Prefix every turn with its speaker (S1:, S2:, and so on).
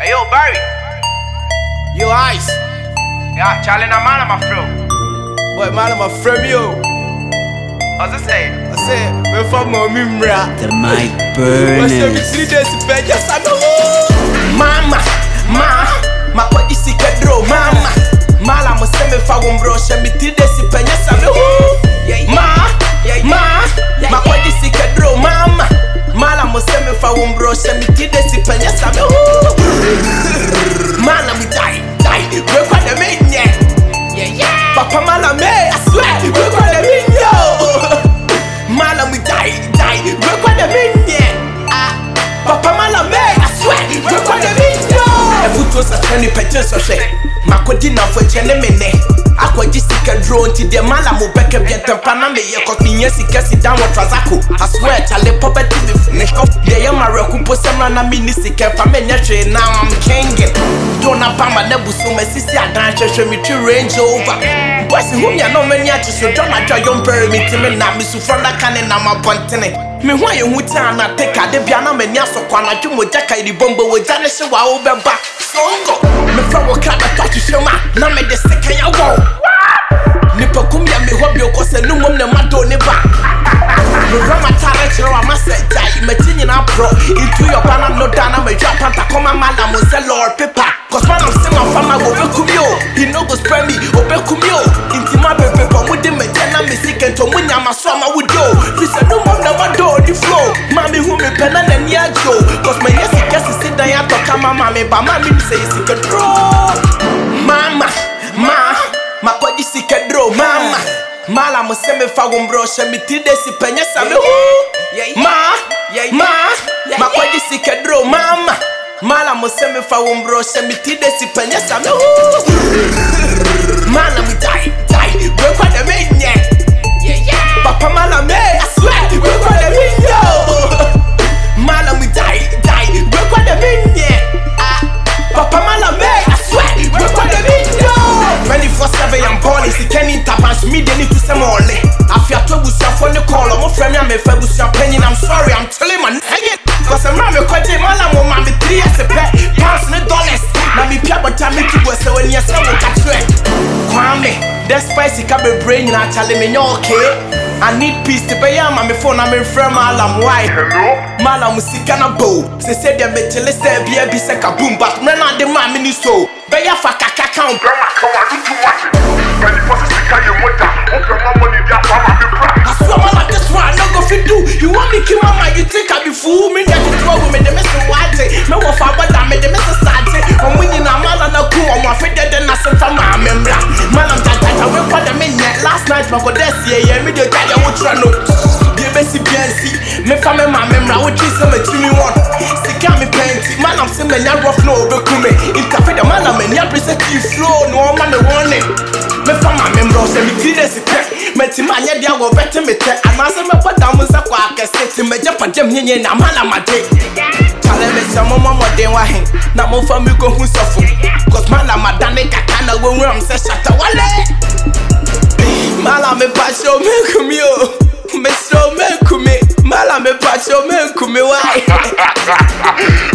S1: Hey, yo, Barry.
S2: Yo, Ice.
S1: Yeah, Charlie, I'm man, my friend.
S2: Boy, man, I'm a friend, yo.
S1: What's it say?
S2: I said, we're from Mimra.
S3: The mic
S2: What's up,
S3: burners.
S2: three days to bed, yes, I know. Mama, ma, ma, what you see, Kedro, mama. Mala, mo se me fa wombro, she me three days to bed, yes, I know. Ma, ma, ma, what you see, Kedro, mama. Mala, mo se me fa wombro, she me na nipa gye nsɔhwɛ makɔgye nafɔkyɛ ne me nɛ. Akɔgye sika duro nti deɛ mala mo bɛka biɛntɛmpa na meyɛ kɔtenya sika si dan wɔ trasako asoɛ kyale pɔbɛte me fune deɛ yɛ mawerɛko mpo sɛm na na menni sika mfa menyɛ hwee na am kengen dona pama na bu so masisi adan hwɛhwɛ metwi range over. Bɔse ho mia na ɔmani akye so dɔnadwa yɔmpɛre me ntimi na mesufrɔ na ka ne nam abɔntene me ho ayɛ na teka de bia na m'ani asɔ kɔ anadwo mogya ka iribɔmbɔ hye wa wobɛba songo mefrɛ wo kra bɛtɔ ahwehwɛ mu a na mede seka yɛ dan atɔ kama ma me ba ma menim sɛ yɛ sika duro mama ma makɔgye sika duro mama mala mo sɛ mefa wo mbrɛ ɔhyɛ me tiri de si pɛnyɛ sa me ho ma ma makɔgye sika duro mama mala mo sɛ mefa wo mbrɛ ɔhyɛ me tiri de si pɛnyɛ sa me ho mala 24/7 I'm balling sika ni ntapanso mi de ni tu sɛ mɔɔle afiato abusuafo ne kɔɔlɔ mo fɛ mi a mefa abusua panyin I'm sorry I'm telling my nigga. Cause mmerɛ me kɔgye mala mo ma me 3 years pɛ pounds ne dollars. Na me pia bɔta me tu bɔ sɛ wani ɛsɛ wo ka kyerɛ kwame despite sika bebree nyinaa kyale menyɛ okay. I need peace to bɛyɛ ama me phone na memfrɛ malam why? Malam sika na bo sɛ sɛ deɛ mekyele sɛ bia bi sɛ kaboom but mmerɛ no ade maa me ni so. Bɛyɛ fa kaka count.
S4: Grandma, come on, you too much. But the person sick of your mother. Open my money, their
S2: dɛsi ɛyɛ mi de gyagyɛ wotrɛ no deɛ bɛsi bia nsi mefa me ma memra wogye sɛ matumi wɔn sika me pɛnti manam sɛ manya rɔf na ɔbɛku me nkafe dɛ manam ania bere sɛ tii flow na ɔma me wɔne mefa ma memra sɛ metiri dɛ si pɛ mɛti ma anyɛ deɛ wɔbɛte me tɛ anaasɛ mɛbɔ da mo nsa kɔ akɛse nti magya pagyam nyenye na manamade kyale me sɛ mɔmɔ mmɔden wahe na momfa me kɔhu sɔfo cause manam adane kaka na wɔwuram sɛ hyata wale! amepasha umehukumiwa, umesoma kume mala
S4: amepasha umehukumiwa